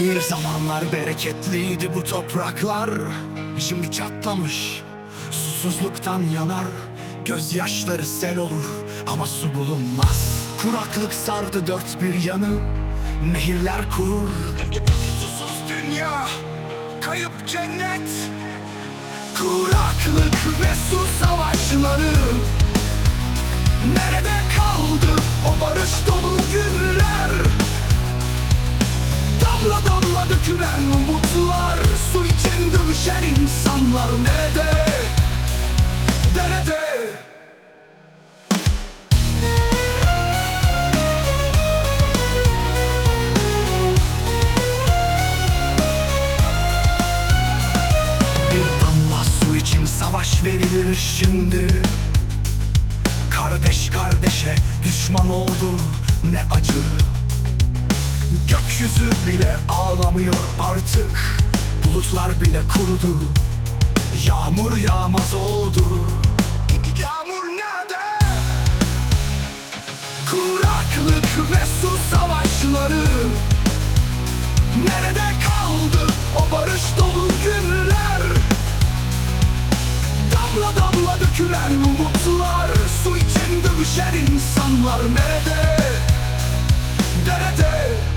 Bir zamanlar bereketliydi bu topraklar. Şimdi çatlamış Susuzluktan yanar. Gözyaşları sel olur Ama su bulunmaz. Kuraklık sardı dört bir yanı Nehirler kurur. Susuz dünya Kayıp cennet. Kuraklık ve su savaşları. Nerede kaldı o barış dolu günler dökülen umutlar Su için dövüşen insanlar Nerede? Nerede? Bir damla su için savaş verilir şimdi Kardeş kardeşe düşman oldu ne acı Gökyüzü bile ağlamıyor artık Bulutlar bile kurudu Yağmur yağmaz oldu Yağmur nerede? Kuraklık ve su savaşları Nerede kaldı o barış dolu günler? Damla damla dökülen umutlar Su için dövüşen insanlar Nerede? Nerede?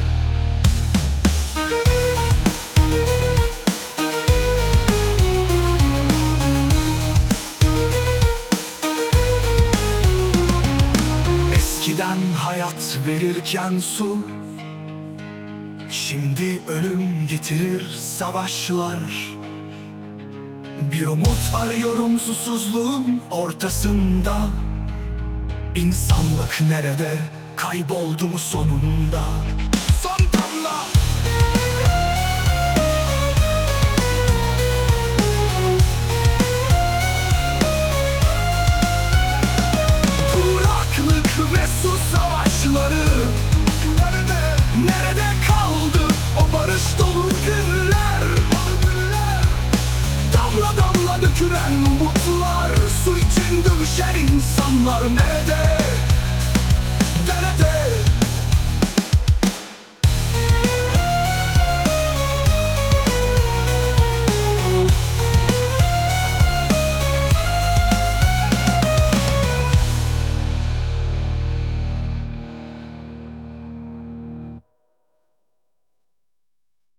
Eskiden hayat verirken su Şimdi ölüm getirir savaşlar. Bir umut arıyorum susuzluğun ortasında. İnsanlık nerede? Kayboldu mu sonunda Dökülen umutlar Su için dövüşen insanlar Nerede?